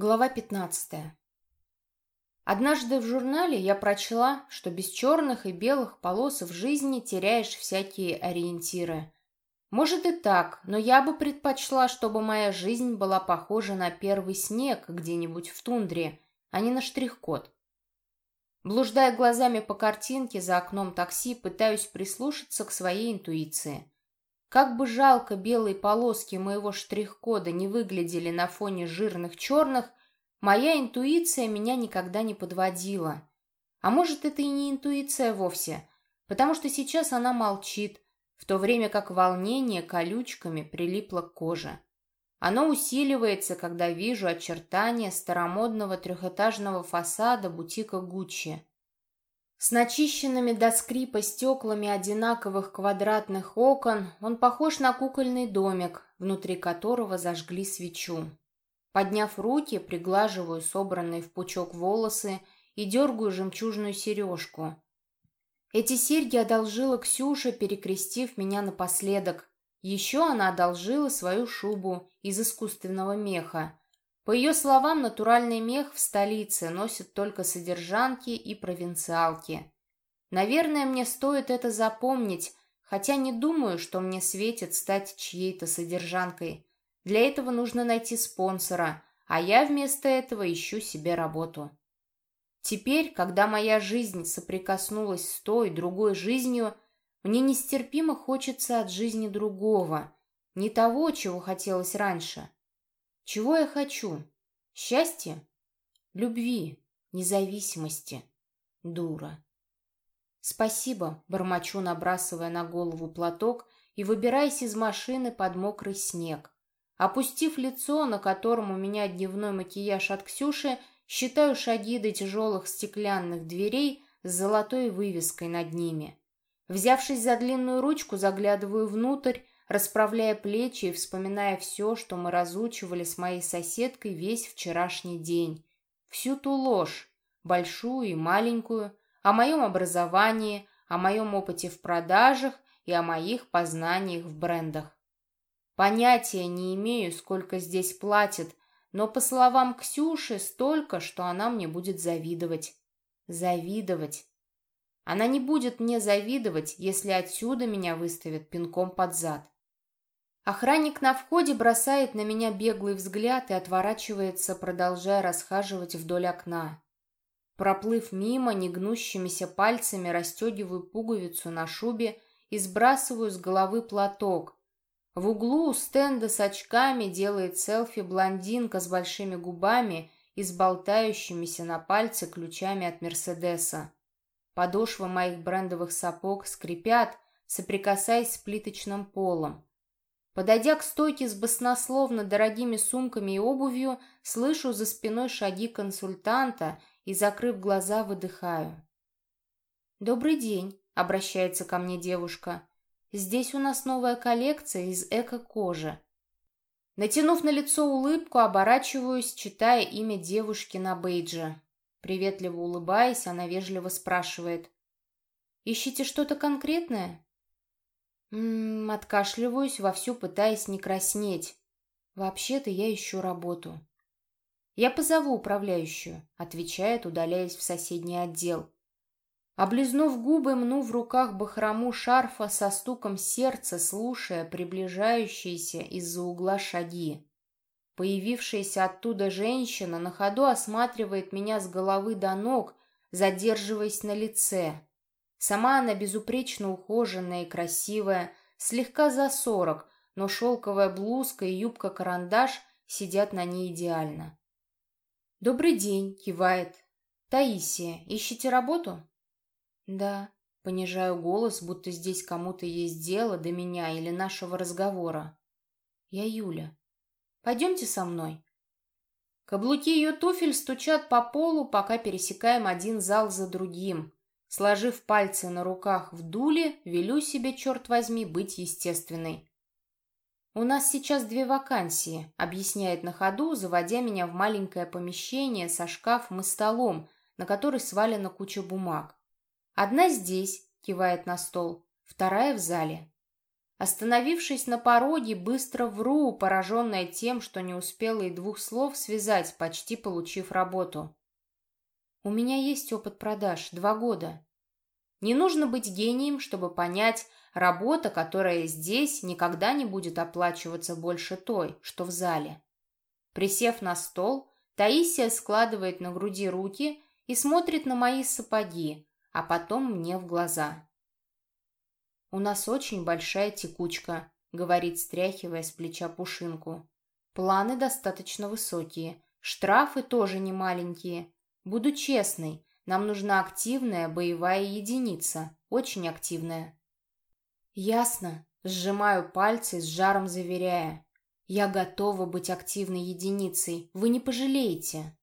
Глава 15. Однажды в журнале я прочла, что без черных и белых полос в жизни теряешь всякие ориентиры. Может и так, но я бы предпочла, чтобы моя жизнь была похожа на первый снег где-нибудь в тундре, а не на штрих-код. Блуждая глазами по картинке за окном такси, пытаюсь прислушаться к своей интуиции. Как бы жалко белые полоски моего штрих-кода не выглядели на фоне жирных черных, моя интуиция меня никогда не подводила. А может, это и не интуиция вовсе, потому что сейчас она молчит, в то время как волнение колючками прилипло к коже. Оно усиливается, когда вижу очертания старомодного трехэтажного фасада бутика Гуччи. С начищенными до скрипа стеклами одинаковых квадратных окон он похож на кукольный домик, внутри которого зажгли свечу. Подняв руки, приглаживаю собранные в пучок волосы и дергаю жемчужную сережку. Эти серьги одолжила Ксюша, перекрестив меня напоследок. Еще она одолжила свою шубу из искусственного меха. По ее словам, натуральный мех в столице носят только содержанки и провинциалки. Наверное, мне стоит это запомнить, хотя не думаю, что мне светит стать чьей-то содержанкой. Для этого нужно найти спонсора, а я вместо этого ищу себе работу. Теперь, когда моя жизнь соприкоснулась с той, другой жизнью, мне нестерпимо хочется от жизни другого, не того, чего хотелось раньше. Чего я хочу? Счастья? Любви? Независимости? Дура. Спасибо, бормочу, набрасывая на голову платок и выбираясь из машины под мокрый снег. Опустив лицо, на котором у меня дневной макияж от Ксюши, считаю шаги до тяжелых стеклянных дверей с золотой вывеской над ними. Взявшись за длинную ручку, заглядываю внутрь, расправляя плечи и вспоминая все, что мы разучивали с моей соседкой весь вчерашний день. Всю ту ложь, большую и маленькую, о моем образовании, о моем опыте в продажах и о моих познаниях в брендах. Понятия не имею, сколько здесь платят, но, по словам Ксюши, столько, что она мне будет завидовать. Завидовать. Она не будет мне завидовать, если отсюда меня выставят пинком под зад. Охранник на входе бросает на меня беглый взгляд и отворачивается, продолжая расхаживать вдоль окна. Проплыв мимо, негнущимися пальцами расстегиваю пуговицу на шубе и сбрасываю с головы платок. В углу у стенда с очками делает селфи блондинка с большими губами и с болтающимися на пальце ключами от Мерседеса. Подошвы моих брендовых сапог скрипят, соприкасаясь с плиточным полом. Подойдя к стойке с баснословно дорогими сумками и обувью, слышу за спиной шаги консультанта и, закрыв глаза, выдыхаю. «Добрый день», — обращается ко мне девушка. «Здесь у нас новая коллекция из эко-кожи». Натянув на лицо улыбку, оборачиваюсь, читая имя девушки на бейдже. Приветливо улыбаясь, она вежливо спрашивает. «Ищите что-то конкретное?» Ммм, откашливаюсь, вовсю пытаясь не краснеть. Вообще-то я ищу работу. Я позову управляющую, отвечает, удаляясь в соседний отдел. Облизнув губы, мну в руках бахрому шарфа со стуком сердца, слушая приближающиеся из-за угла шаги. Появившаяся оттуда женщина на ходу осматривает меня с головы до ног, задерживаясь на лице. Сама она безупречно ухоженная и красивая, слегка за сорок, но шелковая блузка и юбка-карандаш сидят на ней идеально. «Добрый день», — кивает. «Таисия, ищете работу?» «Да», — понижаю голос, будто здесь кому-то есть дело до меня или нашего разговора. «Я Юля. Пойдемте со мной». Каблуки ее туфель стучат по полу, пока пересекаем один зал за другим. Сложив пальцы на руках в дуле, велю себе, черт возьми, быть естественной. «У нас сейчас две вакансии», — объясняет на ходу, заводя меня в маленькое помещение со шкафом и столом, на который свалена куча бумаг. «Одна здесь», — кивает на стол, «вторая в зале». Остановившись на пороге, быстро вру, пораженная тем, что не успела и двух слов связать, почти получив работу. У меня есть опыт продаж, два года. Не нужно быть гением, чтобы понять, работа, которая здесь, никогда не будет оплачиваться больше той, что в зале. Присев на стол, Таисия складывает на груди руки и смотрит на мои сапоги, а потом мне в глаза. «У нас очень большая текучка», — говорит, стряхивая с плеча пушинку. «Планы достаточно высокие, штрафы тоже не маленькие. Буду честной, нам нужна активная боевая единица, очень активная». «Ясно», — сжимаю пальцы, с жаром заверяя. «Я готова быть активной единицей, вы не пожалеете».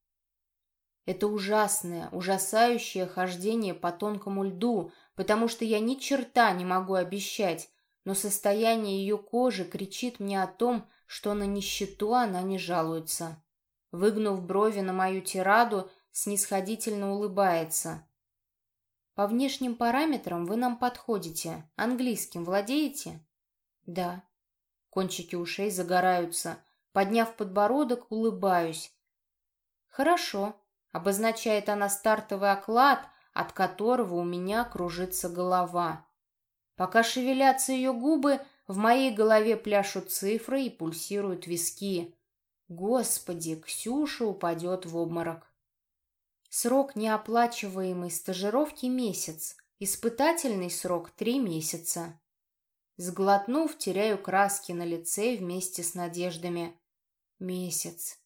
Это ужасное, ужасающее хождение по тонкому льду, потому что я ни черта не могу обещать, но состояние ее кожи кричит мне о том, что на нищету она не жалуется. Выгнув брови на мою тираду, снисходительно улыбается. «По внешним параметрам вы нам подходите. Английским владеете?» «Да». Кончики ушей загораются. Подняв подбородок, улыбаюсь. «Хорошо», — обозначает она стартовый оклад, от которого у меня кружится голова. Пока шевелятся ее губы, в моей голове пляшут цифры и пульсируют виски. Господи, Ксюша упадет в обморок. Срок неоплачиваемой стажировки – месяц, испытательный срок – три месяца. Сглотнув, теряю краски на лице вместе с надеждами. Месяц.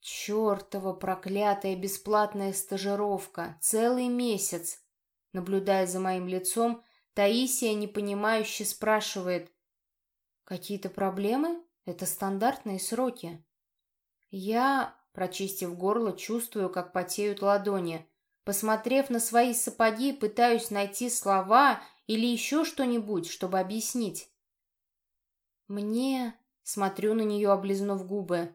Чёртова проклятая бесплатная стажировка. Целый месяц. Наблюдая за моим лицом, Таисия непонимающе спрашивает. «Какие-то проблемы? Это стандартные сроки». Я, прочистив горло, чувствую, как потеют ладони. Посмотрев на свои сапоги, пытаюсь найти слова или еще что-нибудь, чтобы объяснить. «Мне...» — смотрю на нее, облизнув губы.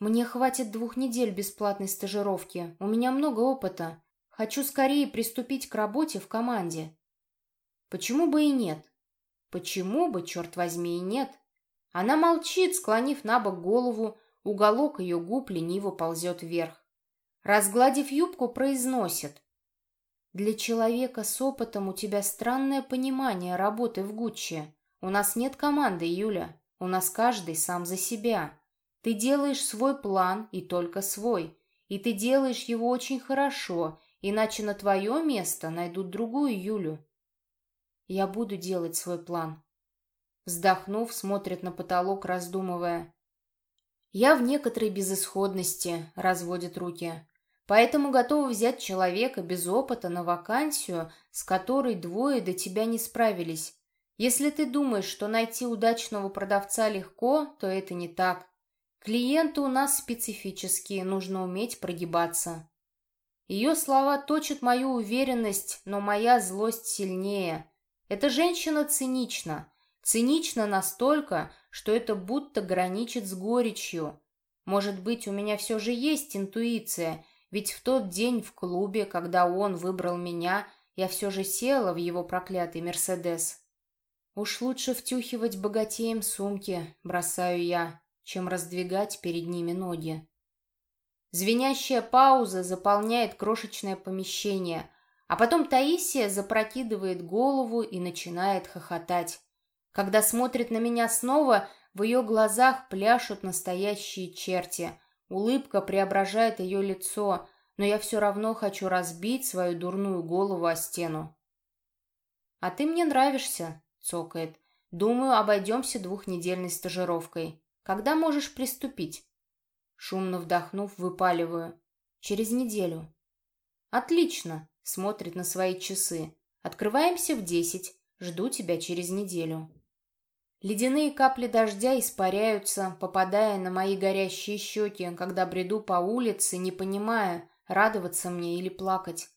Мне хватит двух недель бесплатной стажировки. У меня много опыта. Хочу скорее приступить к работе в команде. Почему бы и нет? Почему бы, черт возьми, и нет? Она молчит, склонив на бок голову, уголок ее губ лениво ползет вверх. Разгладив юбку, произносит. «Для человека с опытом у тебя странное понимание работы в Гуччи. У нас нет команды, Юля. У нас каждый сам за себя. Ты делаешь свой план и только свой. И ты делаешь его очень хорошо, иначе на твое место найдут другую Юлю. Я буду делать свой план. Вздохнув, смотрит на потолок, раздумывая. Я в некоторой безысходности, разводит руки. Поэтому готова взять человека без опыта на вакансию, с которой двое до тебя не справились. Если ты думаешь, что найти удачного продавца легко, то это не так. Клиенты у нас специфические, нужно уметь прогибаться. Ее слова точат мою уверенность, но моя злость сильнее. Эта женщина цинична. Цинична настолько, что это будто граничит с горечью. Может быть, у меня все же есть интуиция, ведь в тот день в клубе, когда он выбрал меня, я все же села в его проклятый «Мерседес». Уж лучше втюхивать богатеем сумки, бросаю я чем раздвигать перед ними ноги. Звенящая пауза заполняет крошечное помещение, а потом Таисия запрокидывает голову и начинает хохотать. Когда смотрит на меня снова, в ее глазах пляшут настоящие черти. Улыбка преображает ее лицо, но я все равно хочу разбить свою дурную голову о стену. «А ты мне нравишься», — цокает. «Думаю, обойдемся двухнедельной стажировкой». Когда можешь приступить?» Шумно вдохнув, выпаливаю. «Через неделю». «Отлично!» — смотрит на свои часы. «Открываемся в десять. Жду тебя через неделю». Ледяные капли дождя испаряются, попадая на мои горящие щеки, когда бреду по улице, не понимая, радоваться мне или плакать.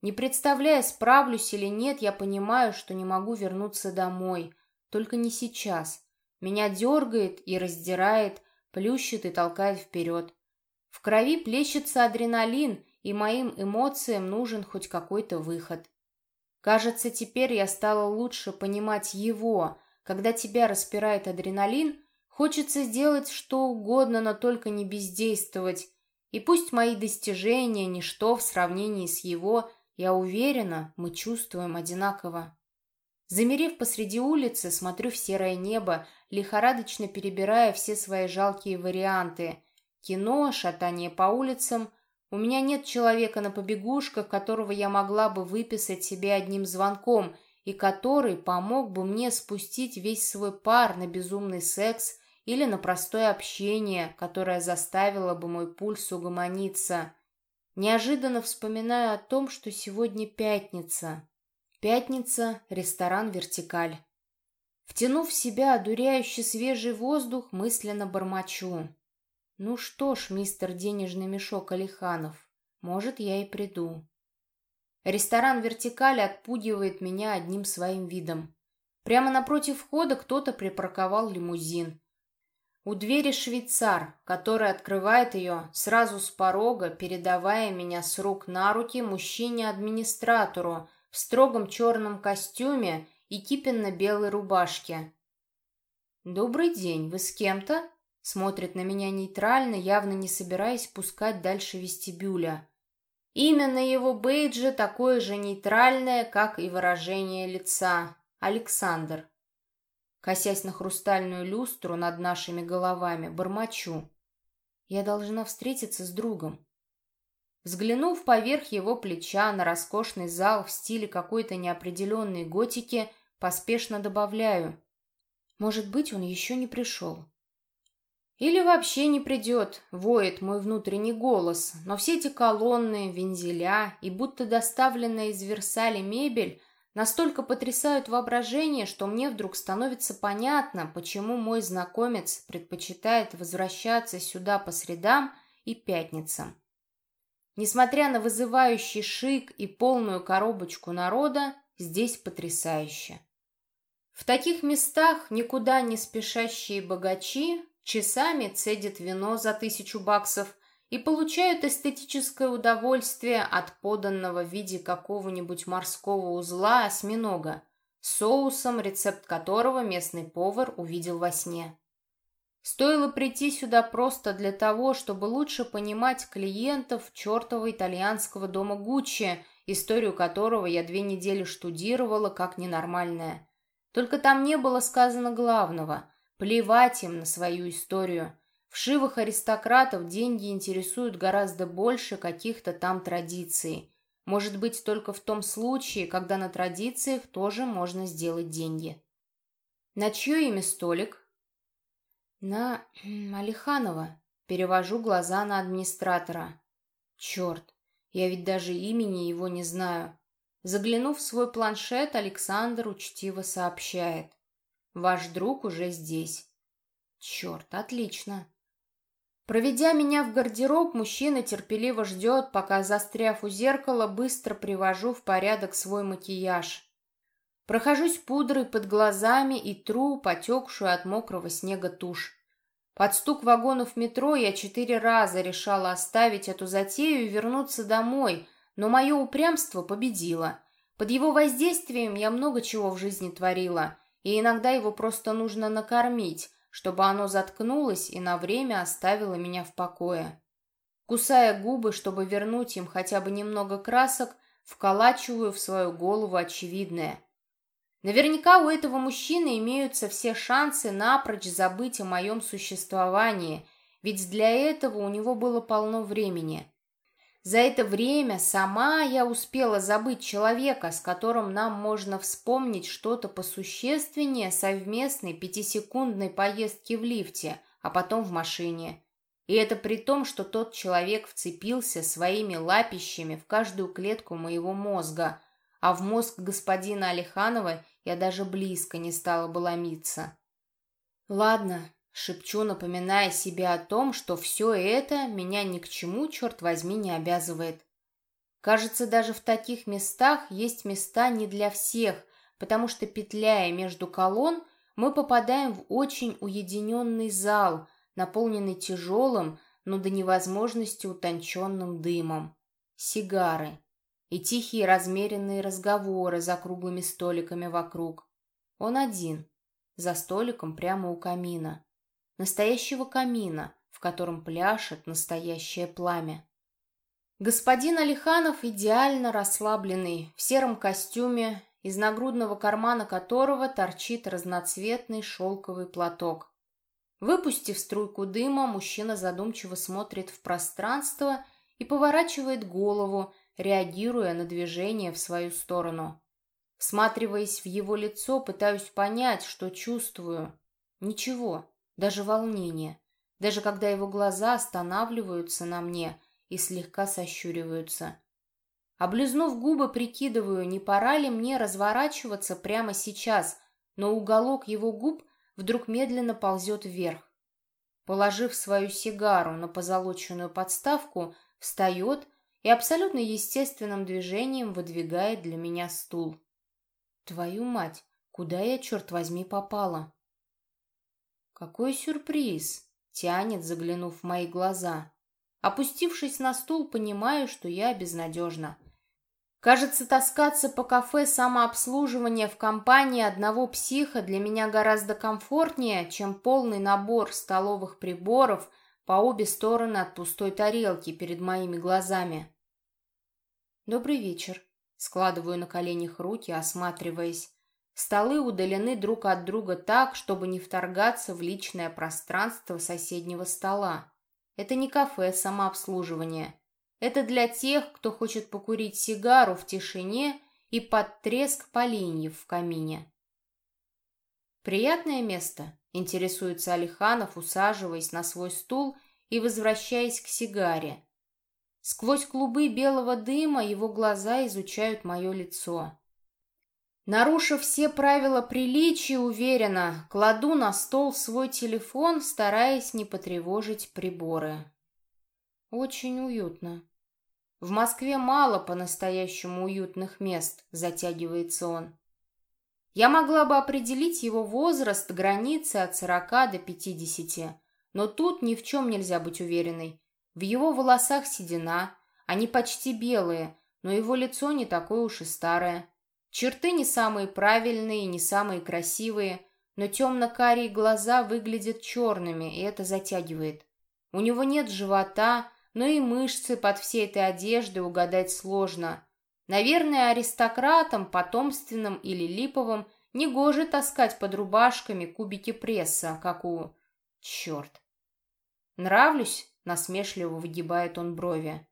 Не представляя, справлюсь или нет, я понимаю, что не могу вернуться домой. Только не сейчас. Меня дергает и раздирает, плющит и толкает вперед. В крови плещется адреналин, и моим эмоциям нужен хоть какой-то выход. Кажется, теперь я стала лучше понимать его, когда тебя распирает адреналин, хочется сделать что угодно, но только не бездействовать. И пусть мои достижения – ничто в сравнении с его, я уверена, мы чувствуем одинаково. Замерев посреди улицы, смотрю в серое небо, лихорадочно перебирая все свои жалкие варианты. Кино, шатание по улицам. У меня нет человека на побегушках, которого я могла бы выписать себе одним звонком, и который помог бы мне спустить весь свой пар на безумный секс или на простое общение, которое заставило бы мой пульс угомониться. Неожиданно вспоминаю о том, что сегодня пятница. Пятница, ресторан «Вертикаль». Втянув в себя одуряющий свежий воздух, мысленно бормочу. Ну что ж, мистер денежный мешок Алиханов, может, я и приду. Ресторан «Вертикаль» отпугивает меня одним своим видом. Прямо напротив входа кто-то припарковал лимузин. У двери швейцар, который открывает ее сразу с порога, передавая меня с рук на руки мужчине-администратору, в строгом черном костюме и кипенно-белой рубашке. «Добрый день, вы с кем-то?» Смотрит на меня нейтрально, явно не собираясь пускать дальше вестибюля. Имя на его бейдже такое же нейтральное, как и выражение лица. Александр. Косясь на хрустальную люстру над нашими головами, бормочу. Я должна встретиться с другом. Взглянув поверх его плеча на роскошный зал в стиле какой-то неопределенной готики, поспешно добавляю. Может быть, он еще не пришел. Или вообще не придет, воет мой внутренний голос, но все эти колонны, вензеля и будто доставленная из Версаля мебель настолько потрясают воображение, что мне вдруг становится понятно, почему мой знакомец предпочитает возвращаться сюда по средам и пятницам. Несмотря на вызывающий шик и полную коробочку народа, здесь потрясающе. В таких местах никуда не спешащие богачи часами цедят вино за тысячу баксов и получают эстетическое удовольствие от поданного в виде какого-нибудь морского узла осьминога, соусом, рецепт которого местный повар увидел во сне. Стоило прийти сюда просто для того, чтобы лучше понимать клиентов чертова итальянского дома Гуччи, историю которого я две недели штудировала как ненормальная. Только там не было сказано главного – плевать им на свою историю. Вшивых аристократов деньги интересуют гораздо больше каких-то там традиций. Может быть, только в том случае, когда на традициях тоже можно сделать деньги. На чье имя столик? «На Алиханова». Перевожу глаза на администратора. «Черт, я ведь даже имени его не знаю». Заглянув в свой планшет, Александр учтиво сообщает. «Ваш друг уже здесь». «Черт, отлично». Проведя меня в гардероб, мужчина терпеливо ждет, пока, застряв у зеркала, быстро привожу в порядок свой макияж. Прохожусь пудрой под глазами и тру потекшую от мокрого снега тушь. Под стук вагонов метро я четыре раза решала оставить эту затею и вернуться домой, но мое упрямство победило. Под его воздействием я много чего в жизни творила, и иногда его просто нужно накормить, чтобы оно заткнулось и на время оставило меня в покое. Кусая губы, чтобы вернуть им хотя бы немного красок, вколачиваю в свою голову очевидное – Наверняка у этого мужчины имеются все шансы напрочь забыть о моем существовании, ведь для этого у него было полно времени. За это время сама я успела забыть человека, с которым нам можно вспомнить что-то посущественнее совместной пятисекундной поездки в лифте, а потом в машине. И это при том, что тот человек вцепился своими лапищами в каждую клетку моего мозга, а в мозг господина Алиханова я даже близко не стала бы ломиться. «Ладно», — шепчу, напоминая себе о том, что все это меня ни к чему, черт возьми, не обязывает. Кажется, даже в таких местах есть места не для всех, потому что, петляя между колонн, мы попадаем в очень уединенный зал, наполненный тяжелым, но до невозможности утонченным дымом. Сигары и тихие размеренные разговоры за круглыми столиками вокруг. Он один. за столиком прямо у камина. Настоящего камина, в котором пляшет настоящее пламя. Господин Алиханов идеально расслабленный, в сером костюме, из нагрудного кармана которого торчит разноцветный шелковый платок. Выпустив струйку дыма, мужчина задумчиво смотрит в пространство и поворачивает голову, реагируя на движение в свою сторону. Всматриваясь в его лицо, пытаюсь понять, что чувствую. Ничего, даже волнение. Даже когда его глаза останавливаются на мне и слегка сощуриваются. Облизнув губы, прикидываю, не пора ли мне разворачиваться прямо сейчас, но уголок его губ вдруг медленно ползет вверх. Положив свою сигару на позолоченную подставку, встает и абсолютно естественным движением выдвигает для меня стул. Твою мать, куда я, черт возьми, попала? Какой сюрприз! Тянет, заглянув в мои глаза. Опустившись на стул, понимаю, что я безнадежна. Кажется, таскаться по кафе самообслуживания в компании одного психа для меня гораздо комфортнее, чем полный набор столовых приборов по обе стороны от пустой тарелки перед моими глазами. «Добрый вечер», — складываю на коленях руки, осматриваясь. Столы удалены друг от друга так, чтобы не вторгаться в личное пространство соседнего стола. Это не кафе самообслуживания. Это для тех, кто хочет покурить сигару в тишине и под треск поленьев в камине. «Приятное место?» — интересуется Алиханов, усаживаясь на свой стул и возвращаясь к сигаре. Сквозь клубы белого дыма его глаза изучают мое лицо. Нарушив все правила приличия, уверенно, кладу на стол свой телефон, стараясь не потревожить приборы. Очень уютно. В Москве мало по-настоящему уютных мест, затягивается он. Я могла бы определить его возраст, границы от 40 до 50, но тут ни в чем нельзя быть уверенной. В его волосах седина, они почти белые, но его лицо не такое уж и старое. Черты не самые правильные, не самые красивые, но темно-карие глаза выглядят черными, и это затягивает. У него нет живота, но и мышцы под всей этой одеждой угадать сложно. Наверное, аристократам, потомственным или липовым, негоже таскать под рубашками кубики пресса, как у... Черт. Нравлюсь? Насмешливо выгибает он брови.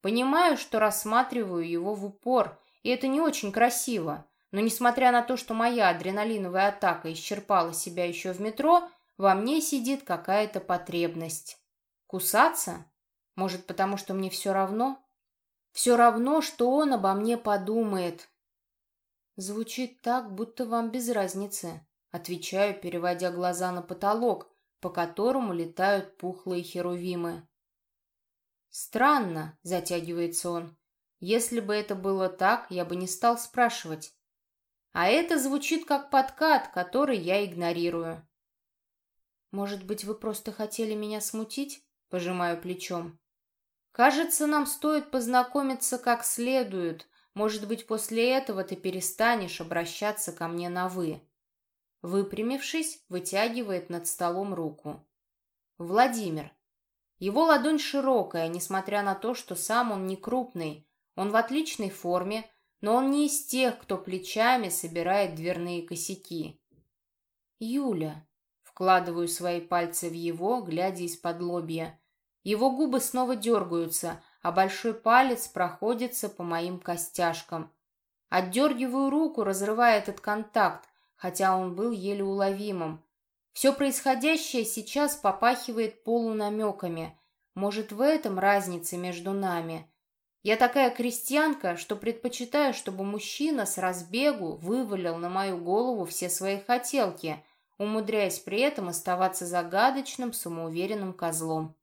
Понимаю, что рассматриваю его в упор, и это не очень красиво. Но несмотря на то, что моя адреналиновая атака исчерпала себя еще в метро, во мне сидит какая-то потребность. Кусаться? Может, потому что мне все равно? Все равно, что он обо мне подумает. Звучит так, будто вам без разницы. Отвечаю, переводя глаза на потолок, по которому летают пухлые херувимы. «Странно», — затягивается он. «Если бы это было так, я бы не стал спрашивать. А это звучит как подкат, который я игнорирую». «Может быть, вы просто хотели меня смутить?» — пожимаю плечом. Кажется, нам стоит познакомиться как следует. Может быть, после этого ты перестанешь обращаться ко мне на «вы». Выпрямившись, вытягивает над столом руку. Владимир. Его ладонь широкая, несмотря на то, что сам он не крупный. Он в отличной форме, но он не из тех, кто плечами собирает дверные косяки. Юля. Вкладываю свои пальцы в его, глядя из-под лобья. Его губы снова дергаются, а большой палец проходится по моим костяшкам. Отдергиваю руку, разрывая этот контакт, хотя он был еле уловимым. Все происходящее сейчас попахивает полунамеками. Может, в этом разница между нами? Я такая крестьянка, что предпочитаю, чтобы мужчина с разбегу вывалил на мою голову все свои хотелки, умудряясь при этом оставаться загадочным, самоуверенным козлом.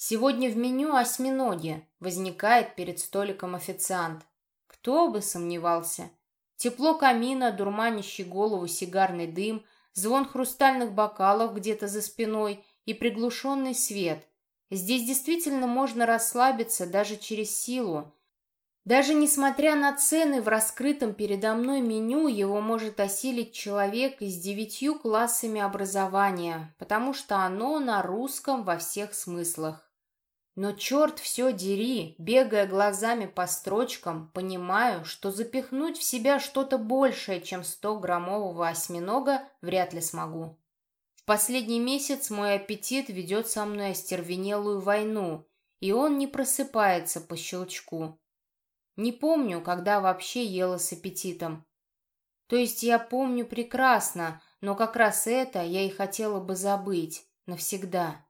Сегодня в меню осьминоги. Возникает перед столиком официант. Кто бы сомневался. Тепло камина, дурманящий голову сигарный дым, звон хрустальных бокалов где-то за спиной и приглушенный свет. Здесь действительно можно расслабиться даже через силу. Даже несмотря на цены в раскрытом передо мной меню, его может осилить человек с девятью классами образования, потому что оно на русском во всех смыслах. Но черт все дери, бегая глазами по строчкам, понимаю, что запихнуть в себя что-то большее, чем 100-граммового осьминога, вряд ли смогу. Последний месяц мой аппетит ведет со мной остервенелую войну, и он не просыпается по щелчку. Не помню, когда вообще ела с аппетитом. То есть я помню прекрасно, но как раз это я и хотела бы забыть. Навсегда.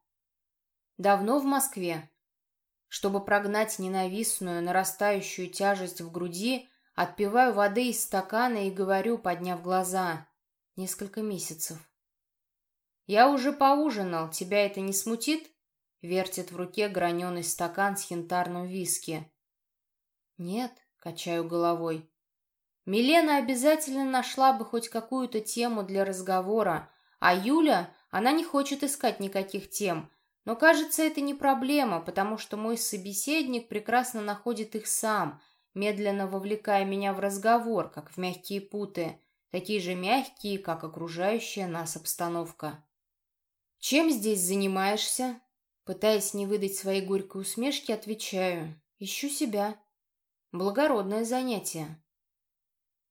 Давно в Москве. Чтобы прогнать ненавистную, нарастающую тяжесть в груди, отпиваю воды из стакана и говорю, подняв глаза. Несколько месяцев. «Я уже поужинал, тебя это не смутит?» Вертит в руке граненый стакан с янтарным виски. «Нет», — качаю головой. Милена обязательно нашла бы хоть какую-то тему для разговора, а Юля, она не хочет искать никаких тем. Но, кажется, это не проблема, потому что мой собеседник прекрасно находит их сам, медленно вовлекая меня в разговор, как в мягкие путы, такие же мягкие, как окружающая нас обстановка. «Чем здесь занимаешься?» Пытаясь не выдать своей горькой усмешки, отвечаю. «Ищу себя». Благородное занятие.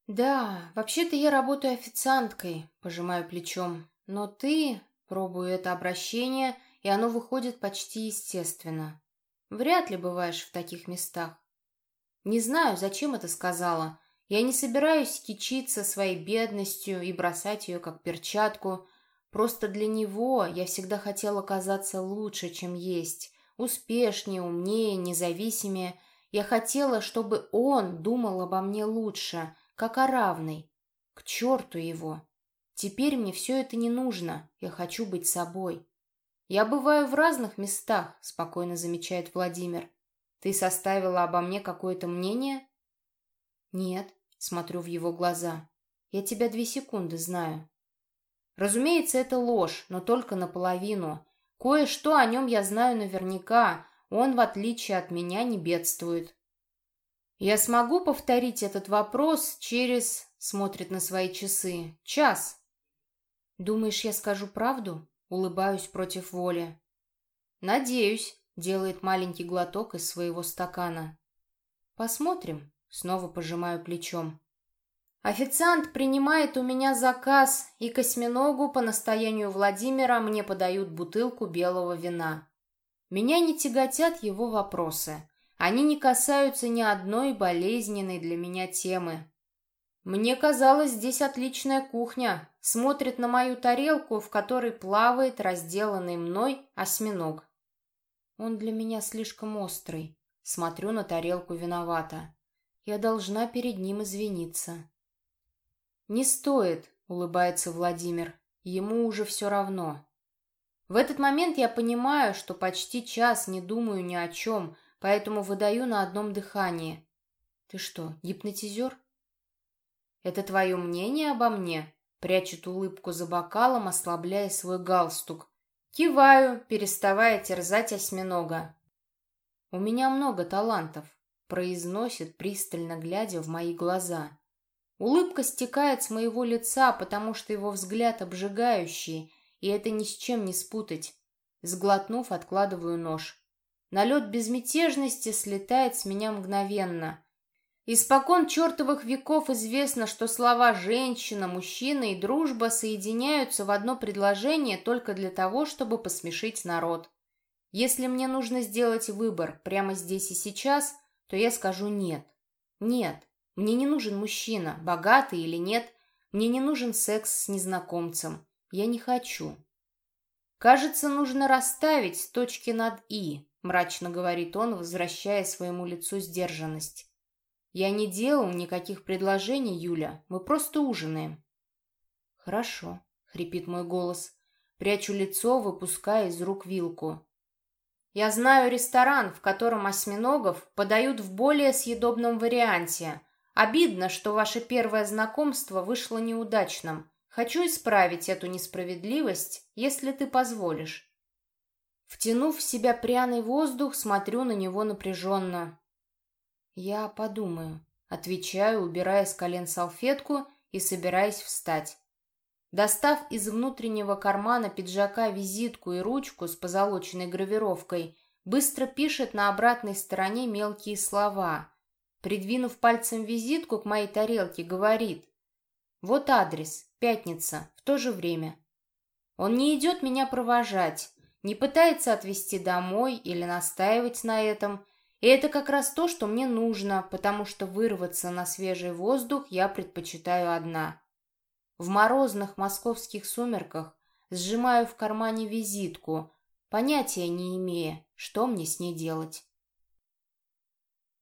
Да, вообще-то я работаю официанткой, пожимаю плечом. Но ты, пробую это обращение, и оно выходит почти естественно. Вряд ли бываешь в таких местах. Не знаю, зачем это сказала. Я не собираюсь кичиться своей бедностью и бросать ее как перчатку. Просто для него я всегда хотела казаться лучше, чем есть. Успешнее, умнее, независимее – я хотела, чтобы он думал обо мне лучше, как о равной. К черту его. Теперь мне все это не нужно. Я хочу быть собой. Я бываю в разных местах, спокойно замечает Владимир. Ты составила обо мне какое-то мнение? Нет, смотрю в его глаза. Я тебя две секунды знаю. Разумеется, это ложь, но только наполовину. Кое-что о нем я знаю наверняка, он, в отличие от меня, не бедствует. Я смогу повторить этот вопрос через... Смотрит на свои часы. Час. Думаешь, я скажу правду? Улыбаюсь против воли. Надеюсь, делает маленький глоток из своего стакана. Посмотрим. Снова пожимаю плечом. Официант принимает у меня заказ, и к осьминогу по настоянию Владимира мне подают бутылку белого вина. Меня не тяготят его вопросы. Они не касаются ни одной болезненной для меня темы. Мне казалось, здесь отличная кухня. Смотрит на мою тарелку, в которой плавает разделанный мной осьминог. Он для меня слишком острый. Смотрю на тарелку виновата. Я должна перед ним извиниться. «Не стоит», — улыбается Владимир. Ему уже все равно. В этот момент я понимаю, что почти час не думаю ни о чем, поэтому выдаю на одном дыхании. «Ты что, гипнотизер?» «Это твое мнение обо мне?» Прячет улыбку за бокалом, ослабляя свой галстук. Киваю, переставая терзать осьминога. «У меня много талантов», — произносит, пристально глядя в мои глаза. Улыбка стекает с моего лица, потому что его взгляд обжигающий, и это ни с чем не спутать. Сглотнув, откладываю нож. Налет безмятежности слетает с меня мгновенно. Испокон чертовых веков известно, что слова «женщина», «мужчина» и «дружба» соединяются в одно предложение только для того, чтобы посмешить народ. Если мне нужно сделать выбор прямо здесь и сейчас, то я скажу «нет». Нет, мне не нужен мужчина, богатый или нет, мне не нужен секс с незнакомцем. Я не хочу. Кажется, нужно расставить точки над «и», мрачно говорит он, возвращая своему лицу сдержанность. Я не делал никаких предложений, Юля, мы просто ужинаем. Хорошо, хрипит мой голос. Прячу лицо, выпуская из рук вилку. Я знаю ресторан, в котором осьминогов подают в более съедобном варианте. Обидно, что ваше первое знакомство вышло неудачным. Хочу исправить эту несправедливость, если ты позволишь. Втянув в себя пряный воздух, смотрю на него напряженно. Я подумаю. Отвечаю, убирая с колен салфетку и собираясь встать. Достав из внутреннего кармана пиджака визитку и ручку с позолоченной гравировкой, быстро пишет на обратной стороне мелкие слова. Придвинув пальцем визитку к моей тарелке, говорит «Вот адрес, пятница, в то же время». Он не идет меня провожать, не пытается отвезти домой или настаивать на этом, и это как раз то, что мне нужно, потому что вырваться на свежий воздух я предпочитаю одна. В морозных московских сумерках сжимаю в кармане визитку, понятия не имея, что мне с ней делать.